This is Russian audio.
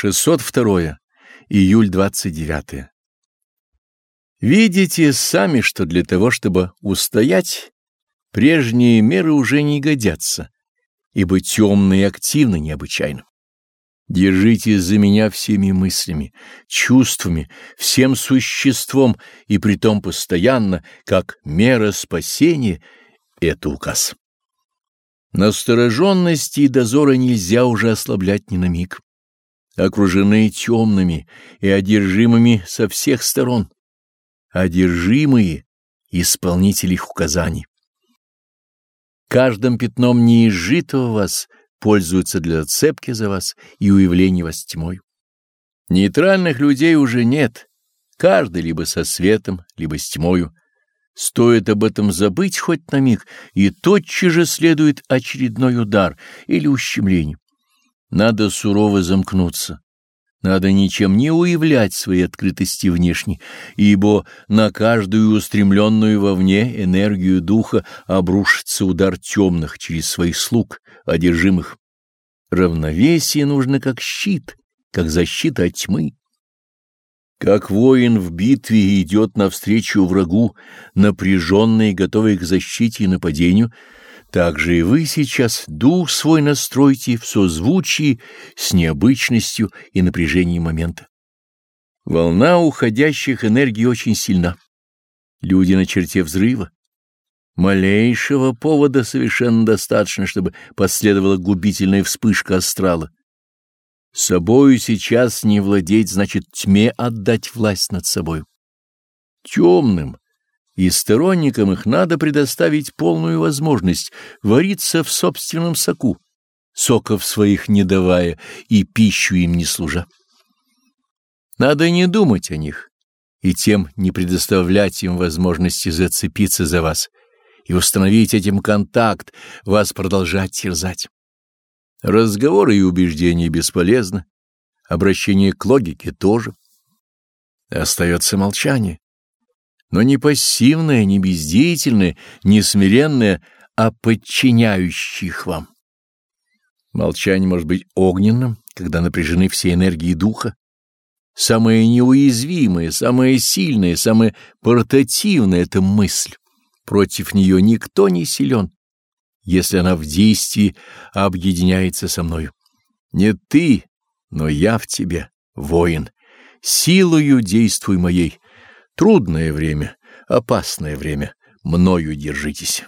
602. Июль 29. Видите сами, что для того, чтобы устоять, прежние меры уже не годятся, ибо темные активны необычайно. Держитесь за меня всеми мыслями, чувствами, всем существом, и притом постоянно, как мера спасения, это указ. Настороженности и дозора нельзя уже ослаблять ни на миг. Окружены темными и одержимыми со всех сторон. Одержимые — исполнители их указаний. Каждым пятном неизжитого вас пользуются для отцепки за вас и уявления вас тьмой. Нейтральных людей уже нет, каждый либо со светом, либо с тьмою. Стоит об этом забыть хоть на миг, и тотчас же следует очередной удар или ущемление. Надо сурово замкнуться. Надо ничем не уявлять своей открытости внешней, ибо на каждую устремленную вовне энергию духа обрушится удар темных через своих слуг, одержимых. Равновесие нужно как щит, как защита от тьмы. Как воин в битве идет навстречу врагу, напряженный готовый к защите и нападению, так же и вы сейчас дух свой настройте в созвучии с необычностью и напряжением момента. Волна уходящих энергий очень сильна. Люди на черте взрыва. Малейшего повода совершенно достаточно, чтобы последовала губительная вспышка астрала. Собою сейчас не владеть, значит тьме отдать власть над собой. Темным и сторонникам их надо предоставить полную возможность вариться в собственном соку, соков своих не давая и пищу им не служа. Надо не думать о них и тем не предоставлять им возможности зацепиться за вас и установить этим контакт, вас продолжать терзать. Разговоры и убеждения бесполезны, обращение к логике тоже. Остается молчание, но не пассивное, не бездеятельное, не смиренное, а подчиняющее их вам. Молчание может быть огненным, когда напряжены все энергии духа. Самое неуязвимое, самое сильное, самое портативное — это мысль. Против нее никто не силен если она в действии объединяется со мною. Не ты, но я в тебе, воин. Силою действуй моей. Трудное время, опасное время. Мною держитесь.